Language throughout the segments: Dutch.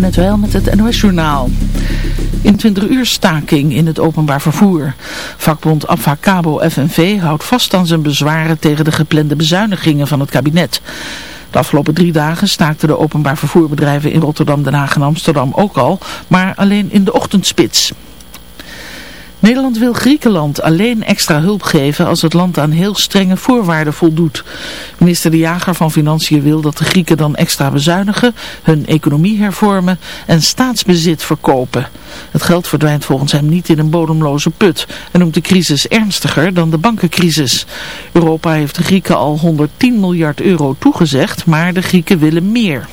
net wel met het NOS Journaal. In 20 uur staking in het openbaar vervoer. Vakbond Abfacabo FNV houdt vast aan zijn bezwaren tegen de geplande bezuinigingen van het kabinet. De afgelopen drie dagen staakten de openbaar vervoerbedrijven in Rotterdam, Den Haag en Amsterdam ook al, maar alleen in de ochtendspits. Nederland wil Griekenland alleen extra hulp geven als het land aan heel strenge voorwaarden voldoet. Minister De Jager van Financiën wil dat de Grieken dan extra bezuinigen, hun economie hervormen en staatsbezit verkopen. Het geld verdwijnt volgens hem niet in een bodemloze put en noemt de crisis ernstiger dan de bankencrisis. Europa heeft de Grieken al 110 miljard euro toegezegd, maar de Grieken willen meer.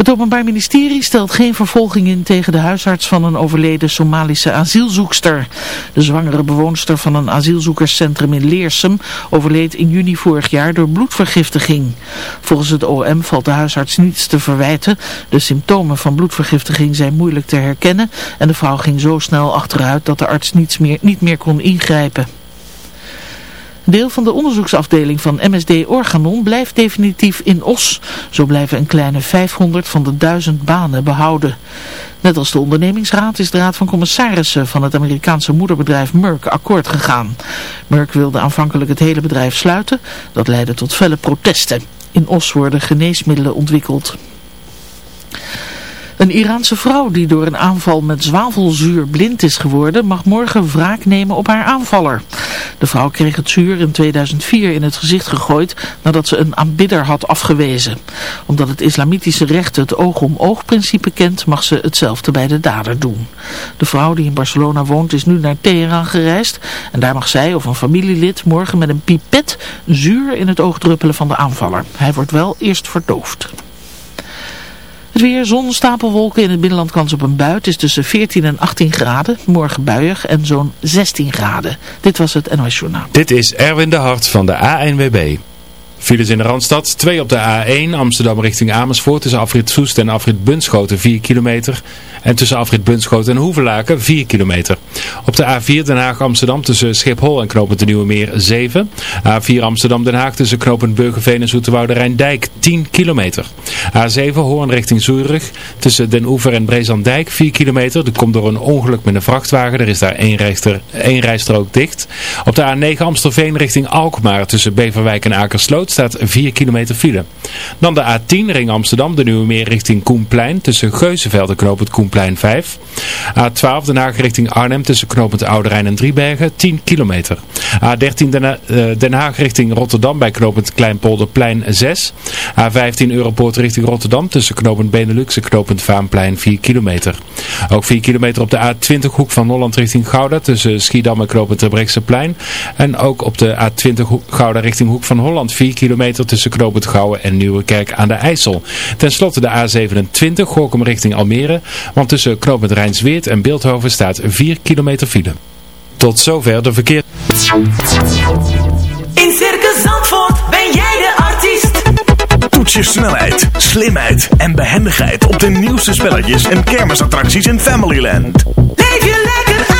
Het Openbaar Ministerie stelt geen vervolging in tegen de huisarts van een overleden Somalische asielzoekster. De zwangere bewoonster van een asielzoekerscentrum in Leersum overleed in juni vorig jaar door bloedvergiftiging. Volgens het OM valt de huisarts niets te verwijten. De symptomen van bloedvergiftiging zijn moeilijk te herkennen en de vrouw ging zo snel achteruit dat de arts niets meer, niet meer kon ingrijpen. Deel van de onderzoeksafdeling van MSD Organon blijft definitief in Os. Zo blijven een kleine 500 van de 1000 banen behouden. Net als de ondernemingsraad is de raad van commissarissen van het Amerikaanse moederbedrijf Merck akkoord gegaan. Merck wilde aanvankelijk het hele bedrijf sluiten. Dat leidde tot felle protesten. In Os worden geneesmiddelen ontwikkeld. Een Iraanse vrouw die door een aanval met zwavelzuur blind is geworden mag morgen wraak nemen op haar aanvaller. De vrouw kreeg het zuur in 2004 in het gezicht gegooid nadat ze een aanbidder had afgewezen. Omdat het islamitische recht het oog-om-oog principe kent mag ze hetzelfde bij de dader doen. De vrouw die in Barcelona woont is nu naar Teheran gereisd en daar mag zij of een familielid morgen met een pipet zuur in het oog druppelen van de aanvaller. Hij wordt wel eerst verdoofd. Het weer, zon, stapelwolken in het binnenland kans op een bui. Het is tussen 14 en 18 graden. Morgen buiig en zo'n 16 graden. Dit was het NOS Journaal. Dit is Erwin de Hart van de ANWB. Files in de Randstad, 2 op de A1 Amsterdam richting Amersfoort tussen afrit Soest en afrit Bunschoten 4 kilometer. En tussen afrit Bunschoten en Hoevelaken 4 kilometer. Op de A4 Den Haag Amsterdam tussen Schiphol en Knopend de Nieuwe Meer 7. A4 Amsterdam Den Haag tussen Knopend Burgerveen en Zoeterwoude Rijndijk 10 kilometer. A7 Hoorn richting Zoerig tussen Den Oever en Brezandijk 4 kilometer. Dat komt door een ongeluk met een vrachtwagen. Er is daar één, rechter, één rijstrook dicht. Op de A9 Amstelveen richting Alkmaar tussen Beverwijk en Akersloot staat 4 kilometer file. Dan de A10 ring Amsterdam de Nieuwe Meer richting Koenplein tussen Geuzenveld en Knopend Koenplein Koenplein 5. A12 Den Haag richting Arnhem tussen knooppunt Oude Rijn en Driebergen 10 kilometer. A13 Den, uh, Den Haag richting Rotterdam bij knooppunt Kleinpolderplein 6. A15 Europoort richting Rotterdam tussen knooppunt Benelux en knooppunt Vaanplein 4 kilometer. Ook 4 kilometer op de A20 hoek van Holland richting Gouda tussen Schiedam en knooppunt Terbrechtseplein. En ook op de A20 Gouda richting Hoek van Holland 4 kilometer tussen knooppunt Gouwen en Nieuwekerk aan de IJssel. Ten slotte de A27 Gorkum richting Almere. Want tussen knooppunt Rijnsweert en Beeldhoven staat 4 kilometer file. Tot zover de verkeer. In Circus Zandvoort ben jij de artiest. Toets je snelheid, slimheid en behendigheid op de nieuwste spelletjes en kermisattracties in Familyland. Leef je lekker uit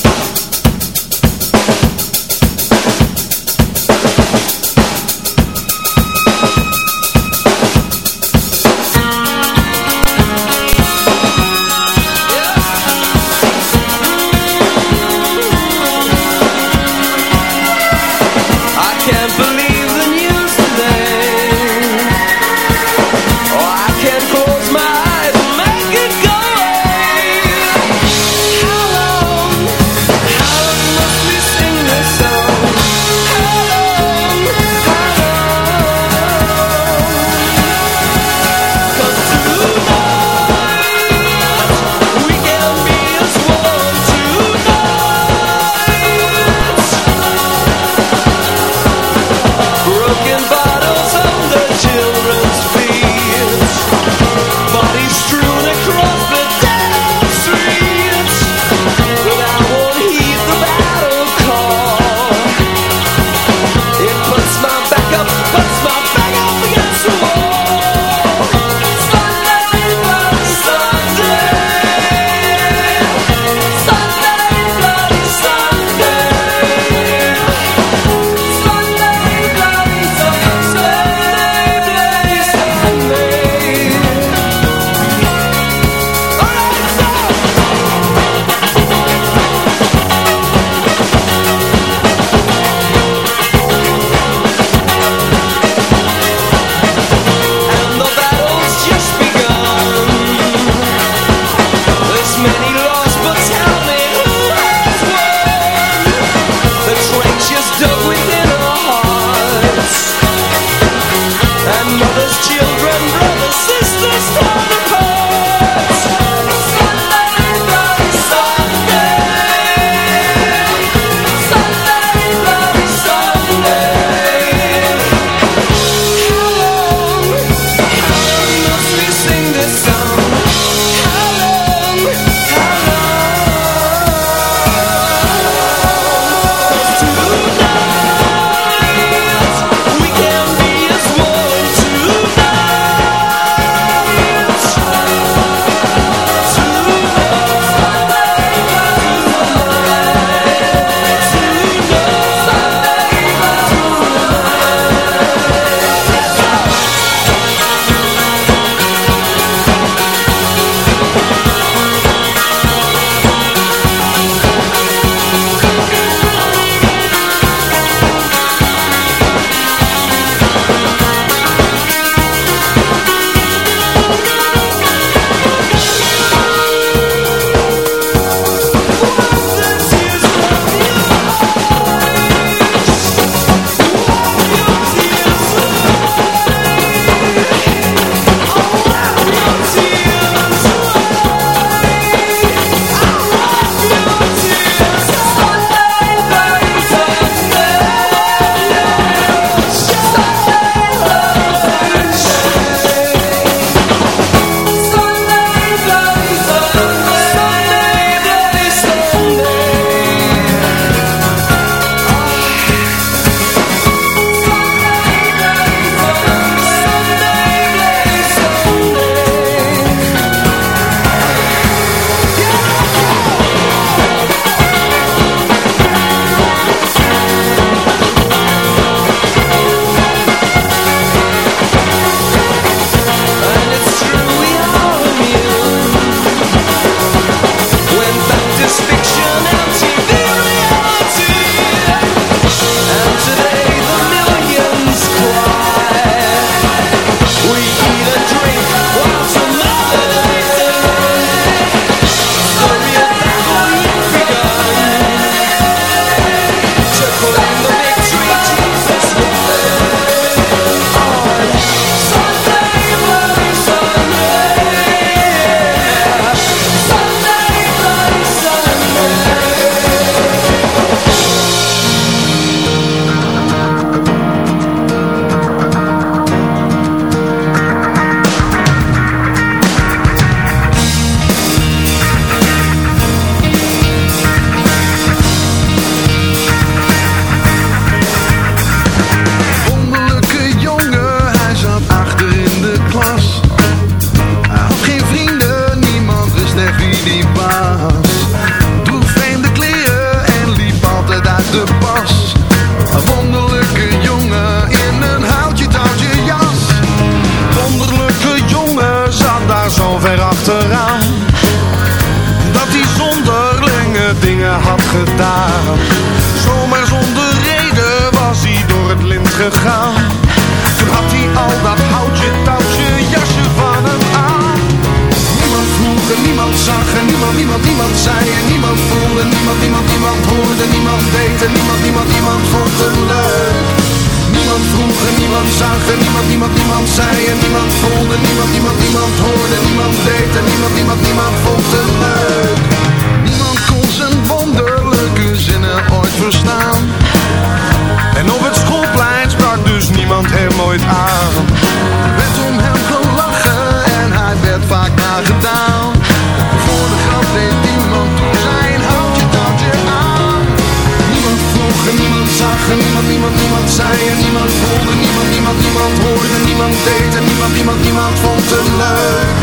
Niemand, niemand, niemand vond hem leuk.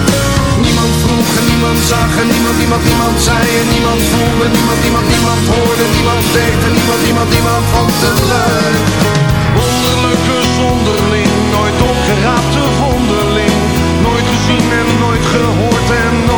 Niemand vroeg en niemand zag en niemand, niemand, niemand zei en niemand voelde. Niemand, niemand, niemand hoorde, niemand deed en niemand, niemand, niemand vond hem leuk. Wonderlijke zonderling, nooit opgeraapte vonderling. Nooit gezien en nooit gehoord en nooit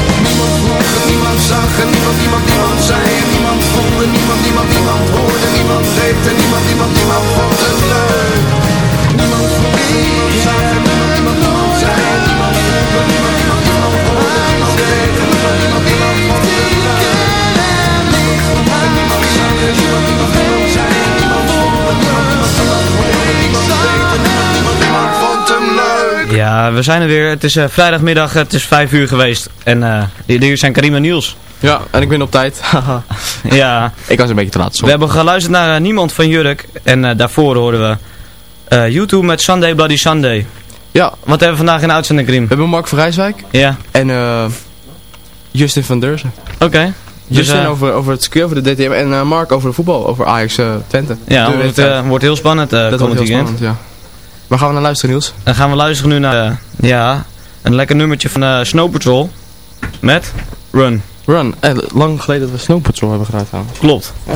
Niemand en niemand zag en niemand, niemand, niemand zei en niemand voelde. Niemand, niemand, niemand hoorde, niemand deed en niemand, niemand, niemand vond hem leuk. Niemand en niemand zag en niemand, niemand, niemand zei en niemand voelde. Niemand, niemand, niemand hoorde, niemand deed en niemand, niemand, niemand vond hem leuk. Niemand en niemand zag en niemand, niemand, niemand zei en niemand voelde. Niemand, niemand, niemand hoorde, niemand deed en niemand, niemand, Ja, we zijn er weer. Het is eh, vrijdagmiddag, het is vijf uur geweest. En eh hier zijn Karim en Niels. Ja, en ik ben op tijd. Ja, ik was een beetje te laat. we Sorry. hebben geluisterd naar eh, Niemand van Jurk. En daarvoor hoorden we YouTube met Sunday Bloody Sunday. Ja, Wat hebben we vandaag in de uitzending, Karim? we hebben Mark van Rijswijk Ja, en eh, Justin van Deurzen. oké. Dus, Justin over, over het circuit, over de DTM en Mark over de voetbal, over Ajax eh, Twente. ja, het eh, wordt heel spannend dat wordt heel weekend. spannend, ja. Waar gaan we naar luisteren, Niels? Dan gaan we luisteren nu naar eh, ja, een lekker nummertje van eh, Snow Patrol. Met Run. Run. Eh, lang geleden dat we Snow Patrol hebben gedaan. Klopt. I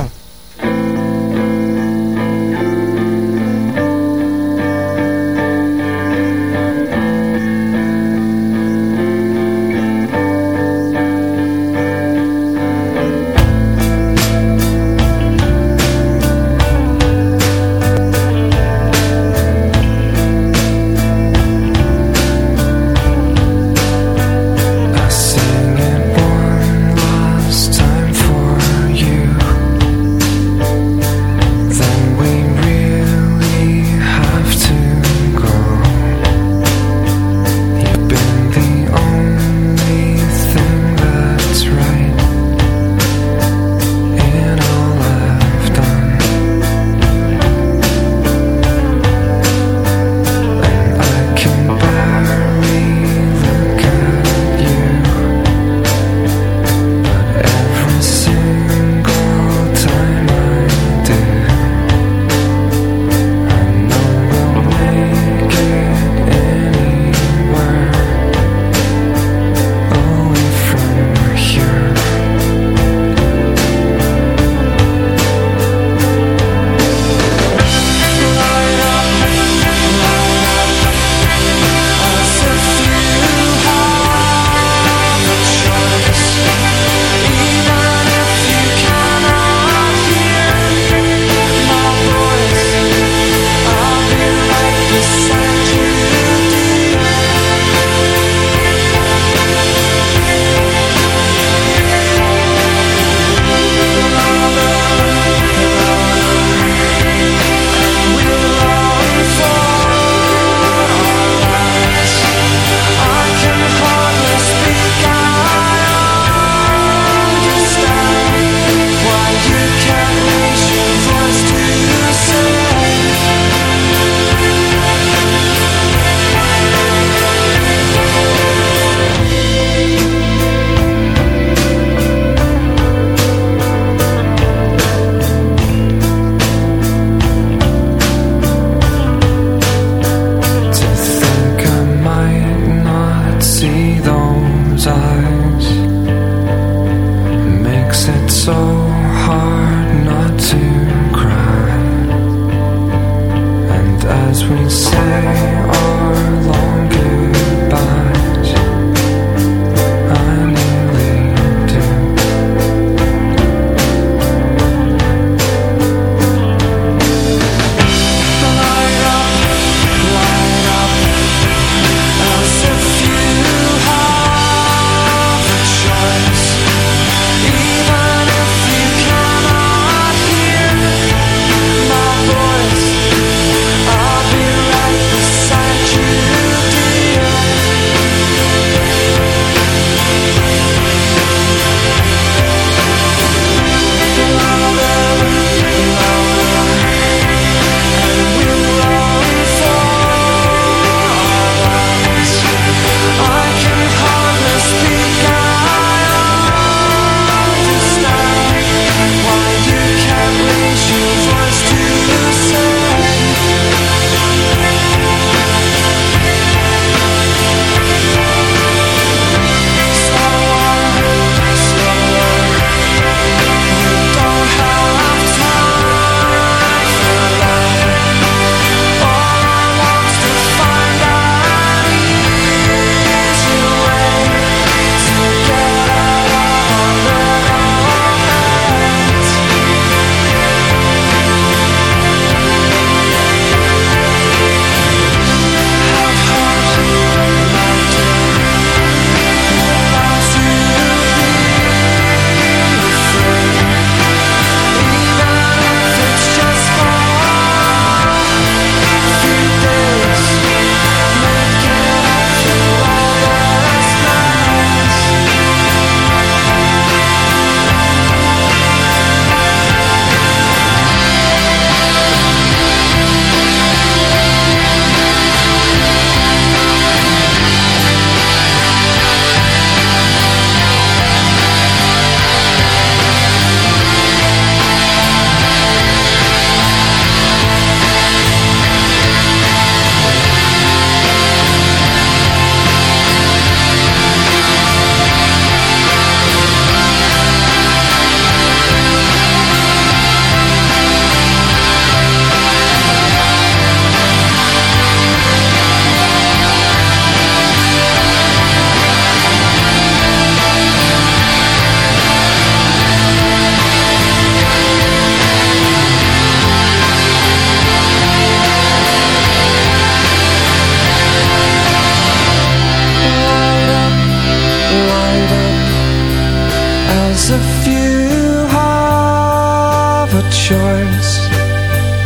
choice.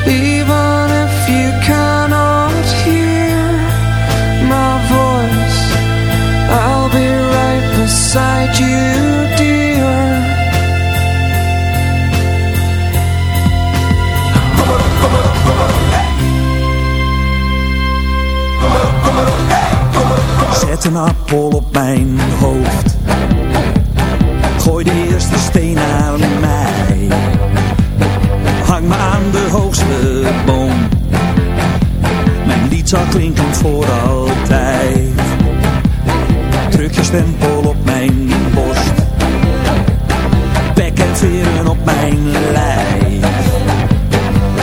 Even if you cannot hear my voice I'll be right beside you, dear. Zet een appel op mijn hoofd. Gooi de eerste steen naar mij Hang me aan de hoogste boom. Mijn lied zal klinken voor altijd. Druk je stempel op mijn borst. Bek en veren op mijn lijf.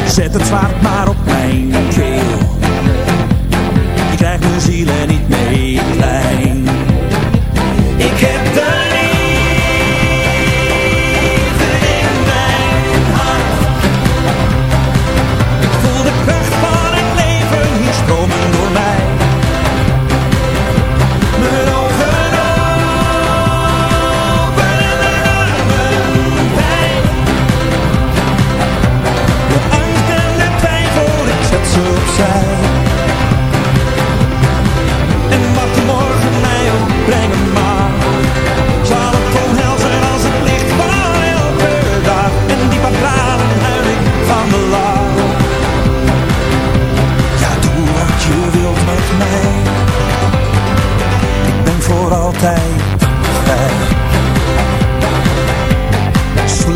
Zet het zwaard maar op mijn keel. Je krijgt mijn ziel er niet mee klein.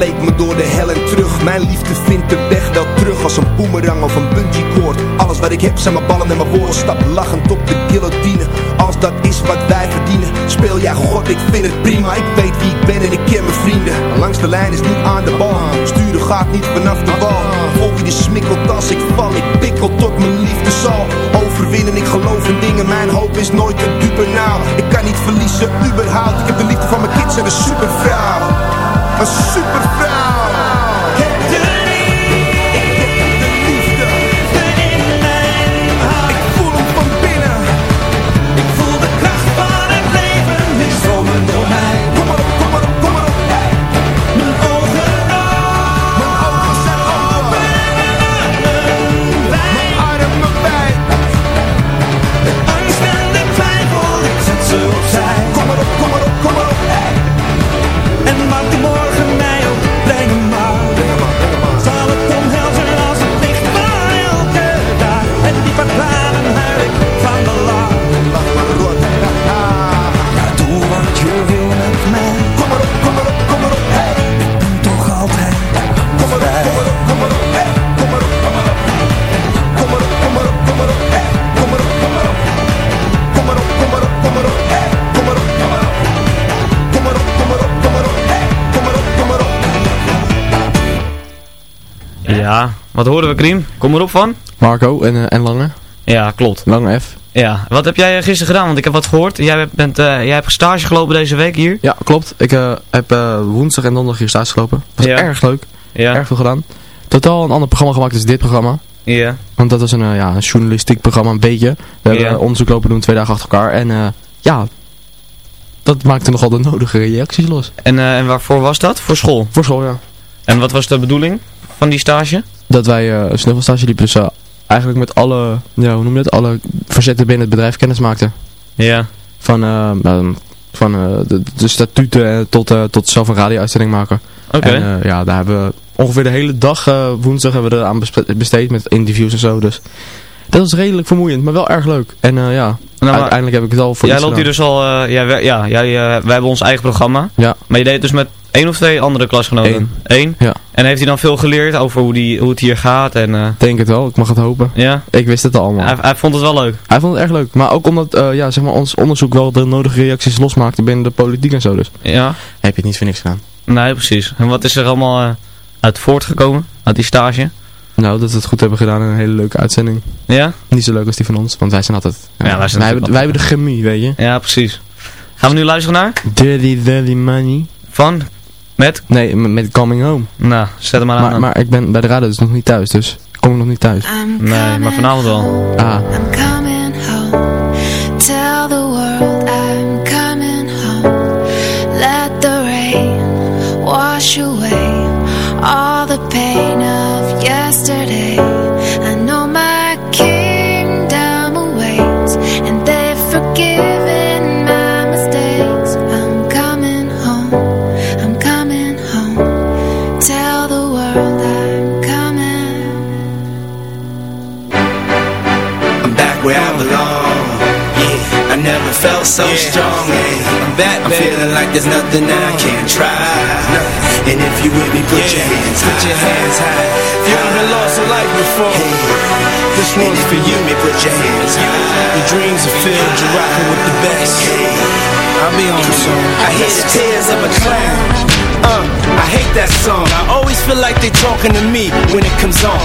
Sleep me door de hel en terug. Mijn liefde vindt de weg wel terug Als een boemerang of een bungee cord. Alles wat ik heb zijn mijn ballen en mijn woorden. Stap lachend op de guillotine. Als dat is wat wij verdienen Speel jij God, ik vind het prima. Ik weet wie ik ben en ik ken mijn vrienden. Langs de lijn is niet aan de bal. Sturen gaat niet vanaf de bal Volg je de smikkelt als ik val Ik pikkel tot mijn liefde zal. Overwinnen, ik geloof in dingen. Mijn hoop is nooit te dupe nou Ik kan niet verliezen, überhaupt. Ik heb de liefde van mijn kids en een supervrouw een supervrouw. Ja, wat hoorden we Kriem? Kom erop van? Marco en, eh, en Lange. Ja, klopt. Lange F. Ja, wat heb jij eh, gisteren gedaan? Want ik heb wat gehoord. Jij, bent, eh, jij hebt stage gelopen deze week hier. Ja, klopt. Ik heb woensdag en donderdag hier stage gelopen. was Ja. erg leuk. Ja. Erg veel gedaan. Totaal een ander programma gemaakt dan dit programma. Ja. Want dat was een, ja, een journalistiek programma, een beetje. We hebben Ja. onderzoek lopen doen twee dagen achter elkaar. En ja, dat maakte nogal de nodige reacties los. En, en waarvoor was dat? Voor school? Voor school, ja. En wat was de bedoeling van die stage? Dat wij eh, een snuffelstage liepen. Dus eh, eigenlijk met alle, ja, hoe noem je dat? Alle verzetten binnen het bedrijf kennis maakten. Ja. Van, eh, ehm, van eh, de, de statuten eh, tot, eh, tot zelf een radio-uitzending maken. Oké. En eh, ja, daar hebben we ongeveer de hele dag eh, woensdag hebben we er aan bespe- besteed met interviews en zo. Dus dat was redelijk vermoeiend, maar wel erg leuk. En eh, ja, Nou, uiteindelijk heb ik het al voor Jij loopt hier dus al, eh, ja, wij, ja jij, eh, wij hebben ons eigen programma. Ja. Maar je deed het dus met één of twee andere klasgenoten? Eén. Eén? Ja. En heeft hij dan veel geleerd over hoe, die, hoe het hier gaat? En, eh, Denk het wel, ik mag het hopen. ja? Ik wist het al allemaal. Hij, hij vond het wel leuk. Hij vond het erg leuk, maar ook omdat eh, ja, zeg maar, ons onderzoek wel de nodige reacties losmaakte binnen de politiek en zo. Dus Ja? heb je het niet voor niks gedaan. Nee, precies. En wat is er allemaal eh, uit voortgekomen? Uit die stage? Nou, dat we het goed hebben gedaan in een hele leuke uitzending. Ja? Niet zo leuk als die van ons, want wij zijn altijd... Ja, wij zijn wij, hebben, natuurlijk wij hebben de chemie, weet je. Ja, precies. Gaan we nu luisteren naar? Dirty Dirty Money. Van? Met? Nee, met Coming Home. Nou, zet hem maar aan. Maar, maar ik ben bij de radio dus nog niet thuis, dus ik kom nog niet thuis. nee, maar vanavond wel. Ah, felt so strong. Yeah, I'm back, I'm feeling like there's nothing I can't try. And if you with me, put your hands high. Put your hands high. If you ever lost a life before, this one's for you. Me, put your hands high. Your dreams are filled, you're rocking with the best. I'll be on soon. I hear the tears of a clown. Uh, I hate that song. I always feel like they talking to me when it comes on.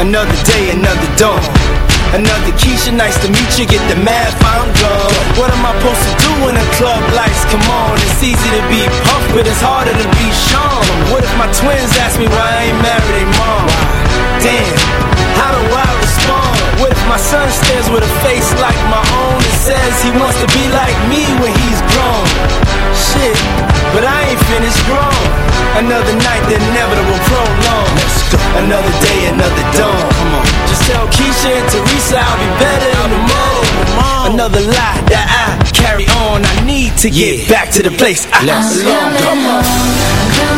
Another day, another dawn. Another Keisha, nice to meet you. Get the math, I'm gone. What am I supposed to do when the club lights come on? It's easy to be puff, but it's harder to be Sean. What if my twins ask me why I ain't married their mom? Damn, how do I? What if my son stares with a face like my own and says he wants to be like me when he's grown? Shit, but I ain't finished grown. Another night, the inevitable prolong. Another day, another dawn. Come on. Just tell Keisha and Teresa I'll be better in the morning. Another lie that I carry on. I need to get back to the place I Let's belong. Come on.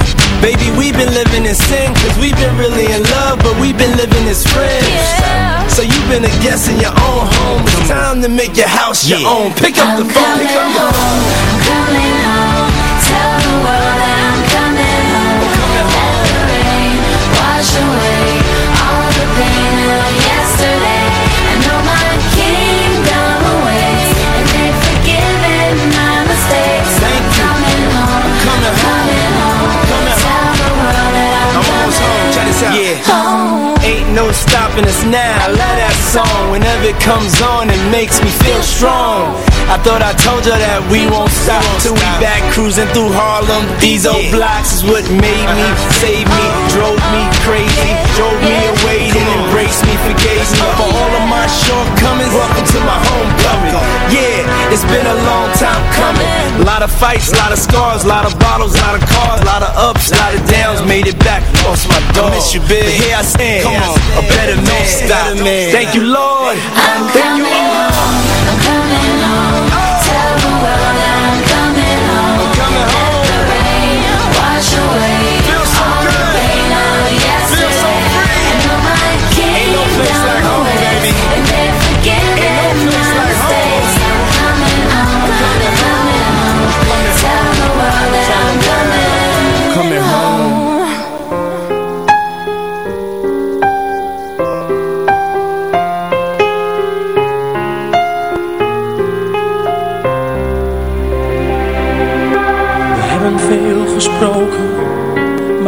Baby, we've been living in sin Cause we've been really in love But we've been living as friends. Yeah. So you've been a guest in your own home. It's time to make your house your own. Pick up the phone, pick up the phone comes on, and makes me feel strong. I thought I told you that we won't stop till we back cruising through Harlem. These old blocks is what made me, saved me, drove me crazy, drove me me, forgave me for all of my shortcomings. Welcome to my homecoming. Yeah, it's been a long time coming. A lot of fights, a lot of scars, a lot of bottles, a lot of cars, a lot of ups, a lot of downs. Made it back, lost my dog. I miss you, big. But here I stand, come on, a better man. Stop. Thank you, Lord. I'm Thank you, coming Lord. home. I'm coming home. Tell the world that I'm coming home. coming Let the rain wash away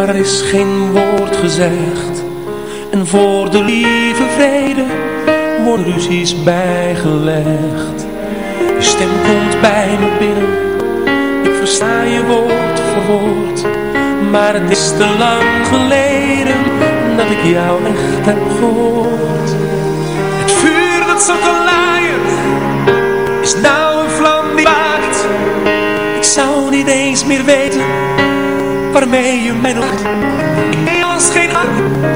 er is geen woord gezegd. En voor de lieve vrede worden ruzies bijgelegd. Je stem komt bij me binnen, ik versta je woord voor woord. Maar het is te lang geleden dat ik jou echt heb gehoord. Het vuur dat zat te laaien, is nou een vlam die waakt. Ik zou niet eens meer weten waarmee je mij nog. Ik als geen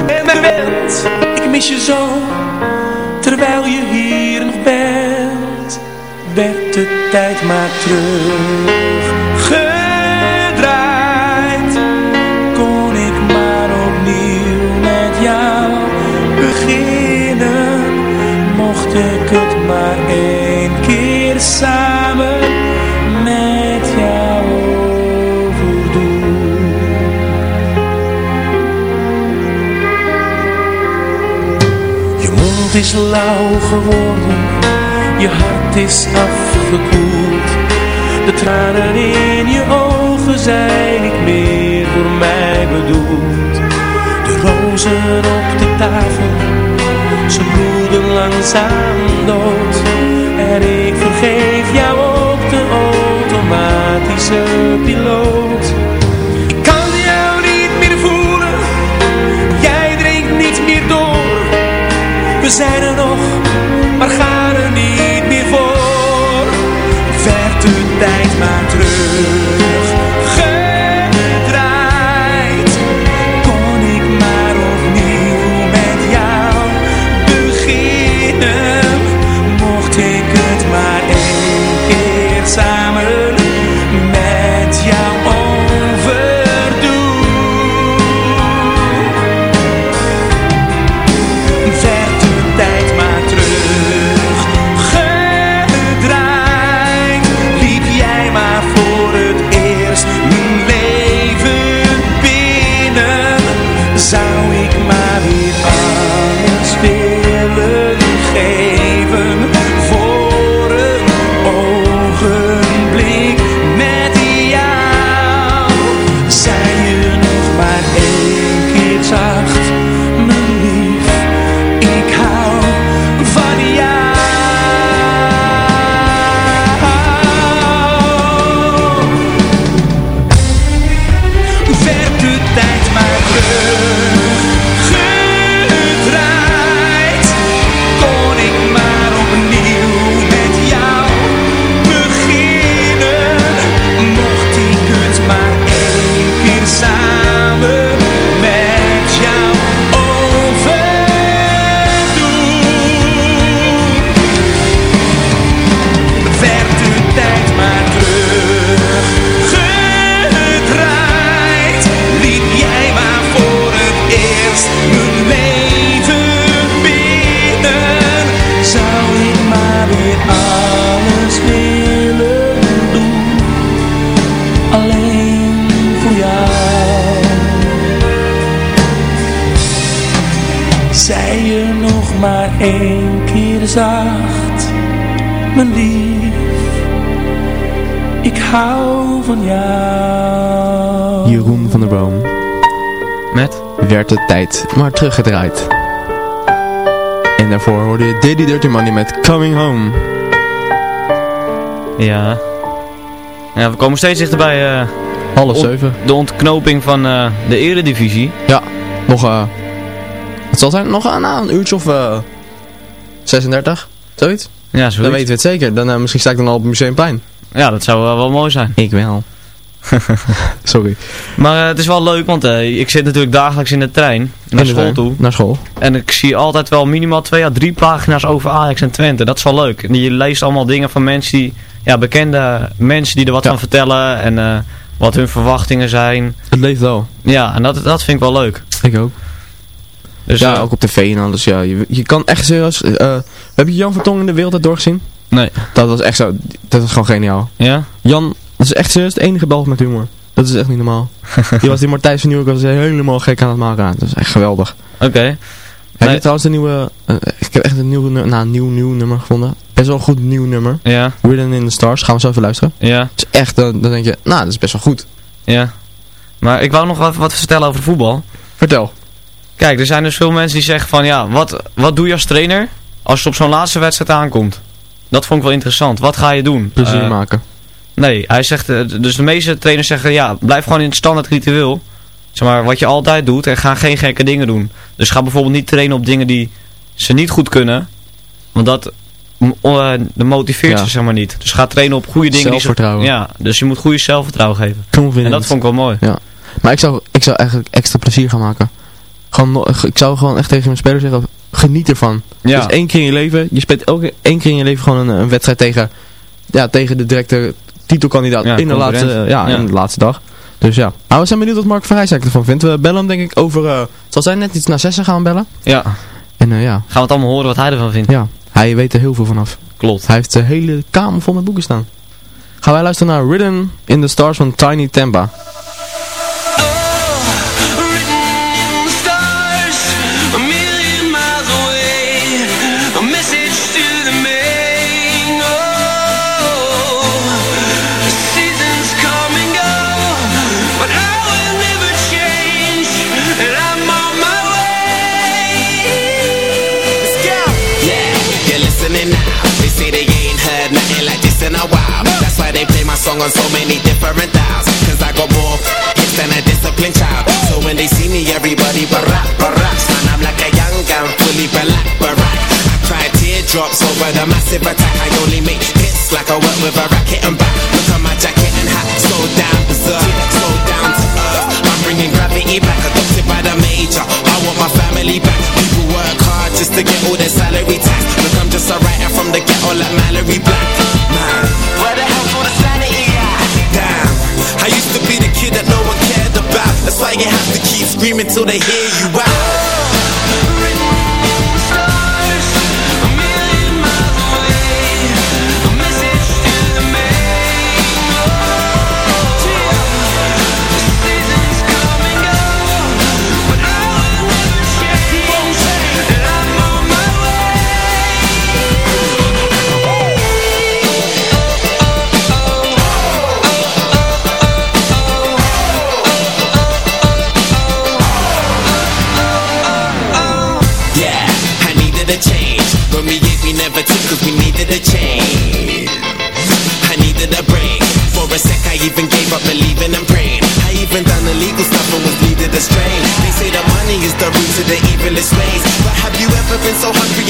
en mijn bent. Ik mis je zo, terwijl je hier nog bent. Werd de tijd maar terug gedraaid. Kon ik maar opnieuw met jou beginnen. Mocht ik het maar één keer samen is lauw geworden, je hart is afgekoeld. De tranen in je ogen zijn niet meer voor mij bedoeld. De rozen op de tafel, ze bloeden langzaam dood. En ik vergeef jou ook de automatische piloot. We zijn er nog, maar gaan er niet meer voor. Werd de tijd maar terug tijd maar teruggedraaid. En daarvoor hoorde je Diddy Dirty Money met Coming Home. Ja. Ja, we komen steeds dichterbij. eh Half zeven. De ontknoping van eh, de eredivisie. Ja, nog eh het zal zijn, nog eh, nou, een uurtje of eh 36, zoiets. Ja, zoiets. Dan weten we het zeker. Dan, misschien sta ik dan al op het Museumplein. Ja, dat zou wel, wel mooi zijn. Ik wel. Sorry. Maar eh, het is wel leuk, want eh, ik zit natuurlijk dagelijks in de trein naar de school trein. toe. Naar school. En ik zie altijd wel minimaal twee à drie pagina's over Ajax en Twente. Dat is wel leuk. En je leest allemaal dingen van mensen die, ja, bekende mensen die er wat van vertellen. En eh, wat hun verwachtingen zijn. Het leeft wel. Ja, en dat, dat vind ik wel leuk. Ik ook. Dus, ja, ook op tv en alles. Ja, je, je kan echt serieus... heb je Jan Vertong in de wereld doorgezien? Nee. Dat was echt zo... Dat was gewoon geniaal. Ja? Jan, dat is echt serieus de enige Belg met humor. Dat is echt niet normaal. die was die Martijs van Nieuwkerk was helemaal gek aan het maken. Dat is echt geweldig. Oké. Heb je trouwens een nieuwe... eh, ik heb echt een nieuw, nou, een nieuw, nieuw nummer gevonden. Best wel een goed nieuw nummer. Ja. Written in the Stars. Gaan we zo even luisteren. Ja. Het is echt, dan, dan denk je, nou, dat is best wel goed. Ja. Maar ik wou nog even wat vertellen over voetbal. Vertel. Kijk, er zijn dus veel mensen die zeggen van ja, wat, wat doe je als trainer als je op zo'n laatste wedstrijd aankomt? Dat vond ik wel interessant. Wat ga je doen? Plezier Eh, maken. Nee, hij zegt, eh, dus de meeste trainers zeggen ja, blijf gewoon in het standaard ritueel. Zeg maar, wat je altijd doet en ga geen gekke dingen doen. Dus ga bijvoorbeeld niet trainen op dingen die ze niet goed kunnen. Want dat dat motiveert Ja. ze zeg maar niet. Dus ga trainen op goede dingen. die ze- Zelfvertrouwen. ja, dus je moet goede zelfvertrouwen geven. En dat vond ik wel mooi. Ja. Maar ik zou, ik zou eigenlijk extra plezier gaan maken. Gewoon, ik zou gewoon echt tegen mijn speler zeggen, geniet ervan. Ja. Dus één keer in je leven, je speelt elke één keer in je leven gewoon een, een wedstrijd tegen, ja, tegen de directe titelkandidaat Ja, in, de laatste, ja, in de laatste dag. Dus ja. Maar we zijn benieuwd wat Mark van Rijswijk ervan vindt. We bellen hem denk ik over, eh zal zijn net iets na zessen gaan we bellen. Ja. En eh, ja, Gaan we het allemaal horen wat hij ervan vindt. ja, hij weet er heel veel vanaf. Klopt. Hij heeft de hele kamer vol met boeken staan. Gaan wij luisteren naar Ridden in the Stars van Tiny Tampa. On so many different dials. Cause I got more hits than a disciplined child. So when they see me, everybody barack, barack. Man, I'm like a young gun, fully black, barack. I cry teardrops over the massive attack. I only make hits like I work with a racket and back. Look at my jacket and hat, so down berserk, so down to earth. I'm bringing gravity back, adopted by the major. I want my family back. People work hard just to get all their salary tax. Look, I'm just a writer from the ghetto like Mallory Black. Man, where the hell's I used to be the kid that no one cared about. That's why you have to keep screaming till they hear you out. I even gave up believing and praying. I even done illegal stuff and was bleeding astray. They say that money is the root to the evilest ways. But have you ever been so hungry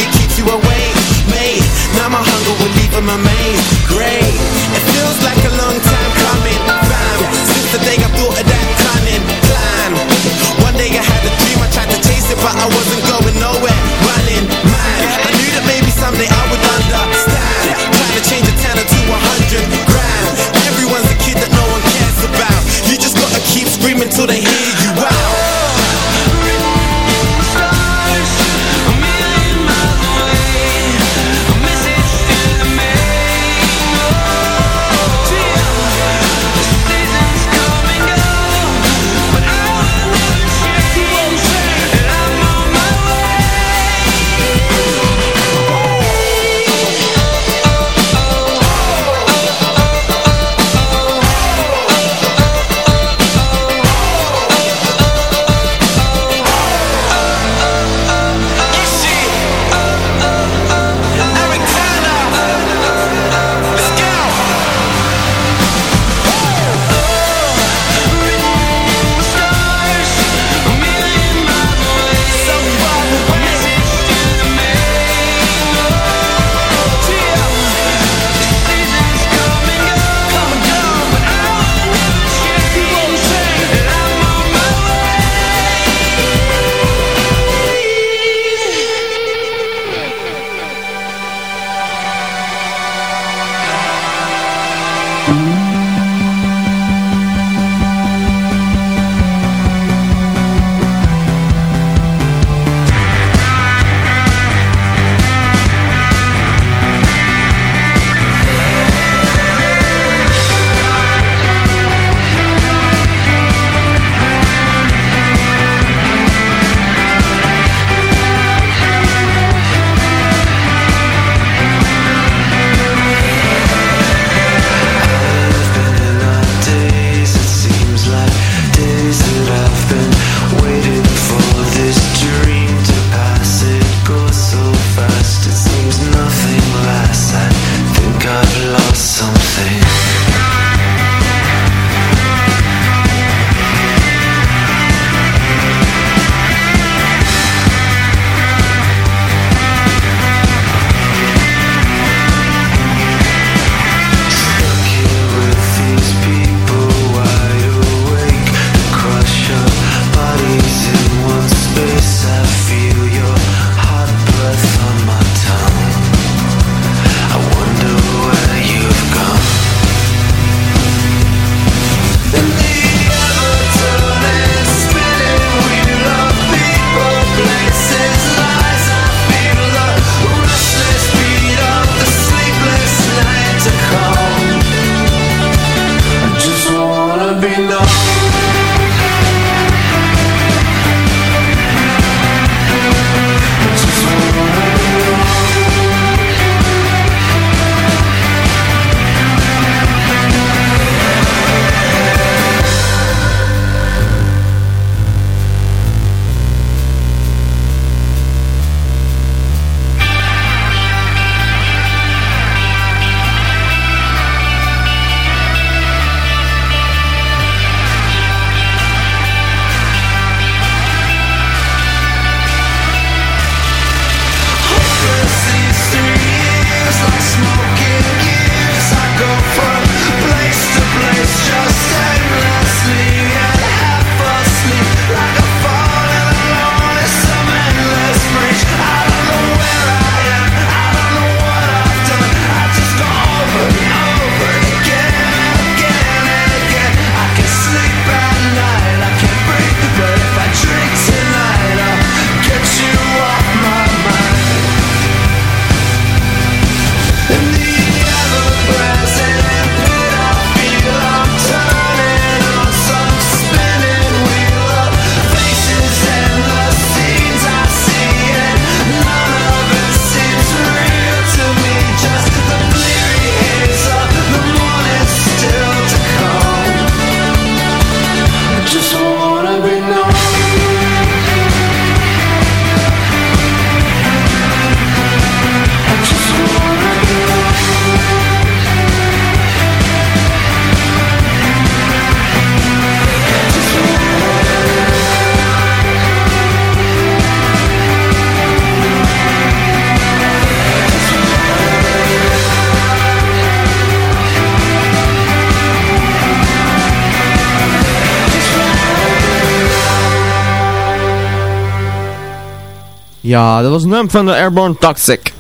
Ja, dat was Numb van de Airborne Toxic.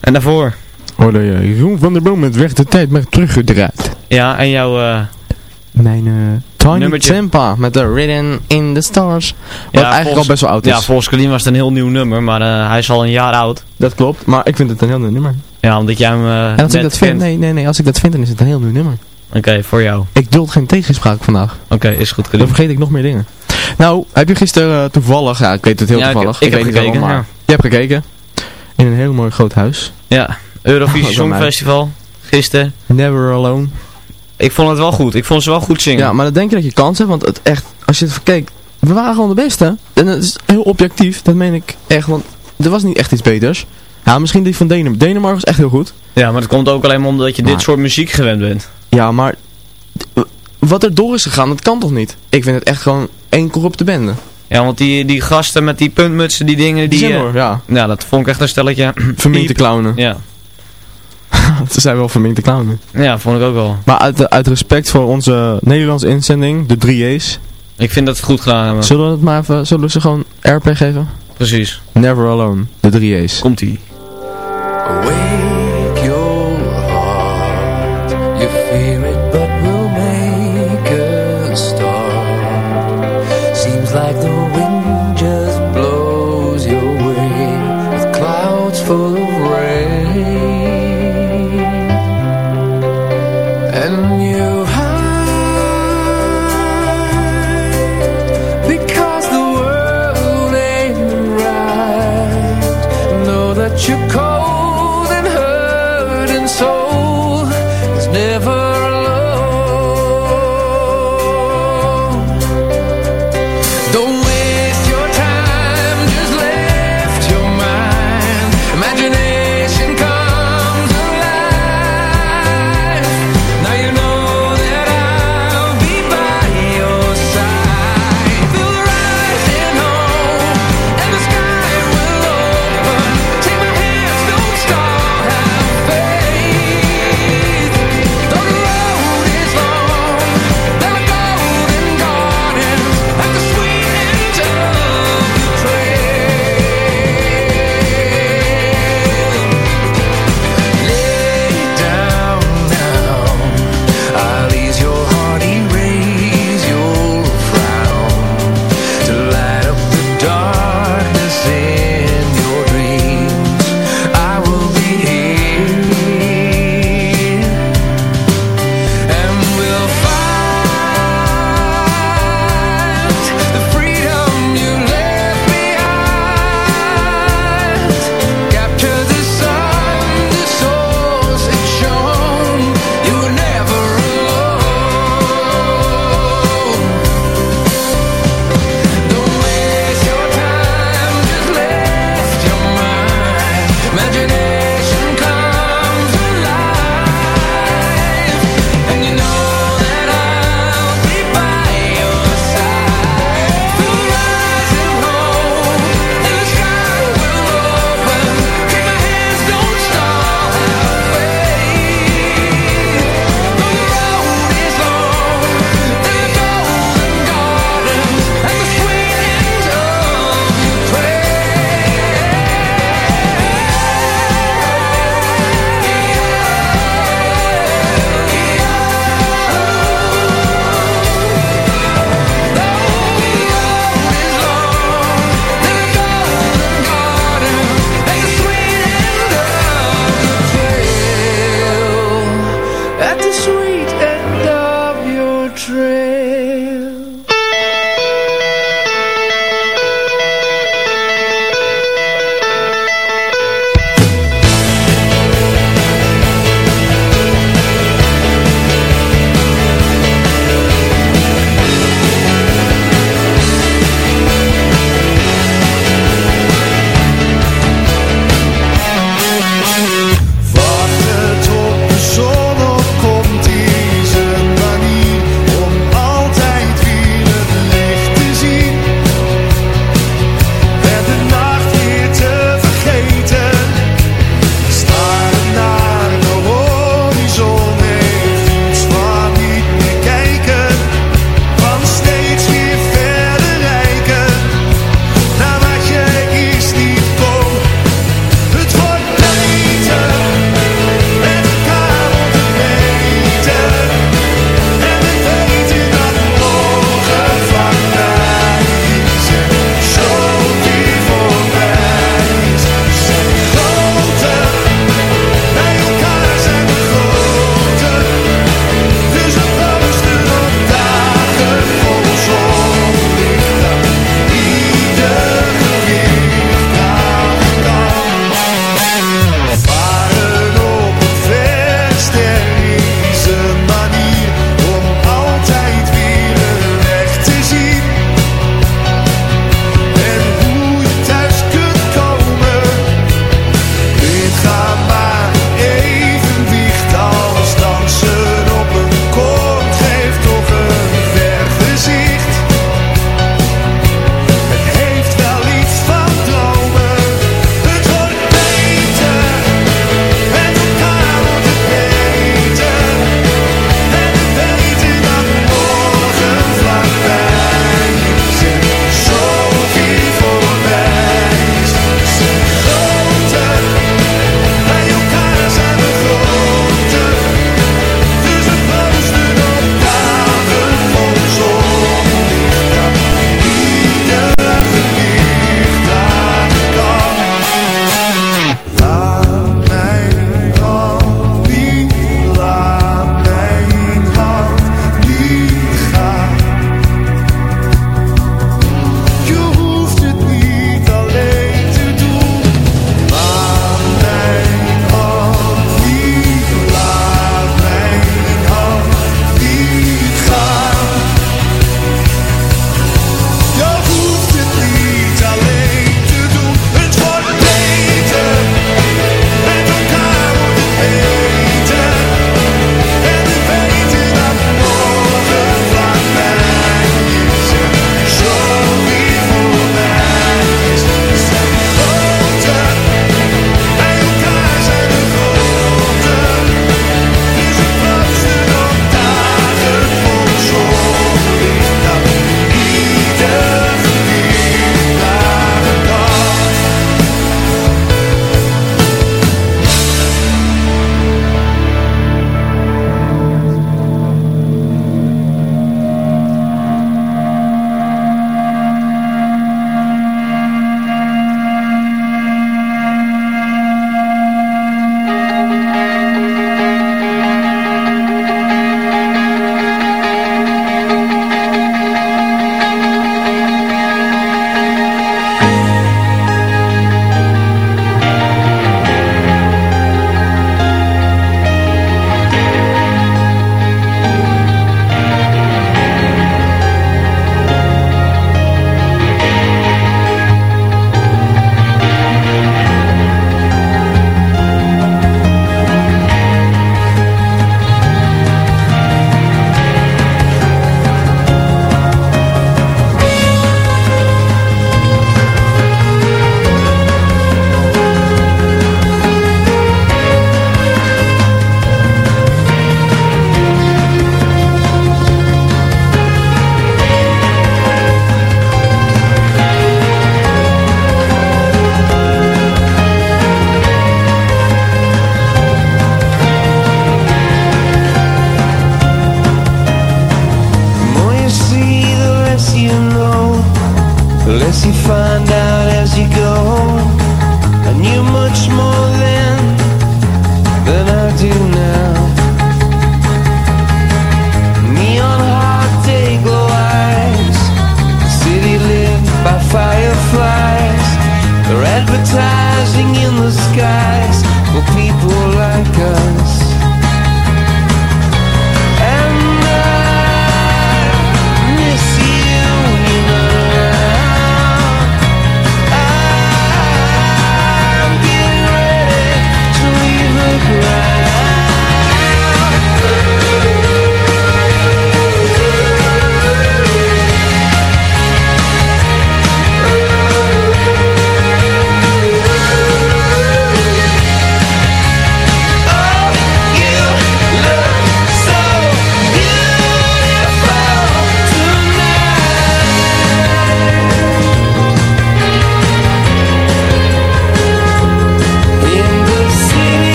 En daarvoor? Hoorde je, Jeroen van der Boom met weg de tijd maar teruggedraaid. Ja, en jouw... eh Mijn eh Tiny Nummertje. Tempa met de Ridden in the Stars. Wat eigenlijk volgens- al best wel oud is. Ja, volgens Colleen was het een heel nieuw nummer, maar eh, hij is al een jaar oud. Dat klopt, maar ik vind het een heel nieuw nummer. Ja, omdat jij hem En als ik dat vind, nee, nee, nee, als ik dat vind, dan is het een heel nieuw nummer. Oké, voor jou. Ik duld geen tegenspraak vandaag. Oké, is goed Dan Colleen. vergeet ik nog meer dingen. Nou, heb je gisteren eh, toevallig, ja, ik weet het heel Ja, ik- toevallig. ik heb weet gekeken, waarom, maar ja. Je hebt gekeken. In een heel mooi groot huis. Ja, Eurovisie Oh. Songfestival. Gisteren. Never Alone. Ik vond het wel goed. Ik vond ze wel goed zingen. Ja, maar dan denk je dat je kans hebt, want het echt, als je het kijkt, we waren gewoon de beste. En het is heel objectief, dat meen ik echt, want er was niet echt iets beters. Ja, misschien die van Denemarken. Denemarken was echt heel goed. Ja, maar het komt ook alleen maar omdat je dit Maar- soort muziek gewend bent. Ja, maar wat er door is gegaan, dat kan toch niet? Ik vind het echt gewoon één corrupte bende. Ja, want die, die gasten met die puntmutsen, die dingen, die... Die zijn eh, ja. Ja, dat vond ik echt een stelletje... Verminkte clownen. Ja. Ze zijn wel verminkte clownen. ja, vond ik ook wel. Maar uit, uit respect voor onze Nederlandse inzending, de 3A's, Ik vind dat ze het goed gedaan hebben. zullen we het maar even, zullen we ze gewoon RP geven? Precies. Never Alone, de 3A's. Komt-ie. Awake your heart. You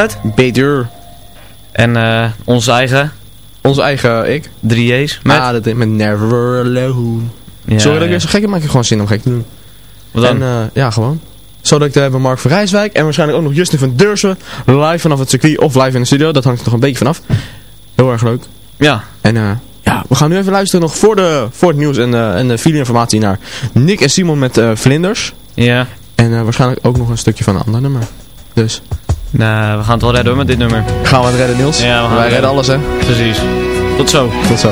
met. En eh onze eigen. Onze eigen ik. 3J's met. Ah, dat is met Never Alone. Ja, Sorry dat ik weer zo gek ik heb gewoon zin om gek te doen. Wat dan? En eh, ja, gewoon. Zodat ik daar hebben Mark van Rijswijk en waarschijnlijk ook nog Justin van Deursen live vanaf het circuit of live in de studio. Dat hangt er nog een beetje vanaf. Heel erg leuk. Ja. En eh, ja, we gaan nu even luisteren nog voor, de, voor het nieuws en, eh, en de file-informatie naar Nick en Simon met Vlinders. Ja. En waarschijnlijk ook nog een stukje van een ander nummer. Dus. Nou, we gaan het wel redden hoor met dit nummer. Gaan we het redden Niels? Ja, we gaan Wij het redden alles hè. Precies. Tot zo. Tot zo.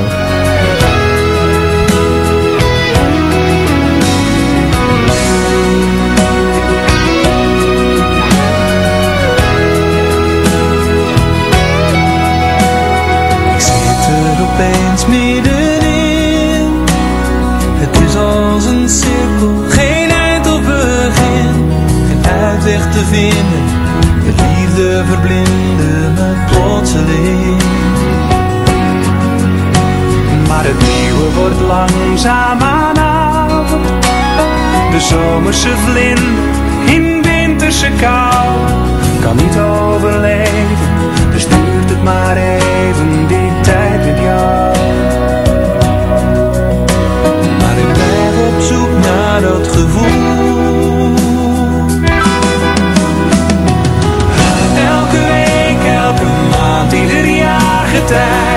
Het nieuwe wordt langzaam aan. De zomerse vlind in winterse kou kan niet overleven. Dus duurt het maar even die tijd met jou. Maar ik blijf op zoek naar dat gevoel. Elke week, elke maand, ieder jaar getij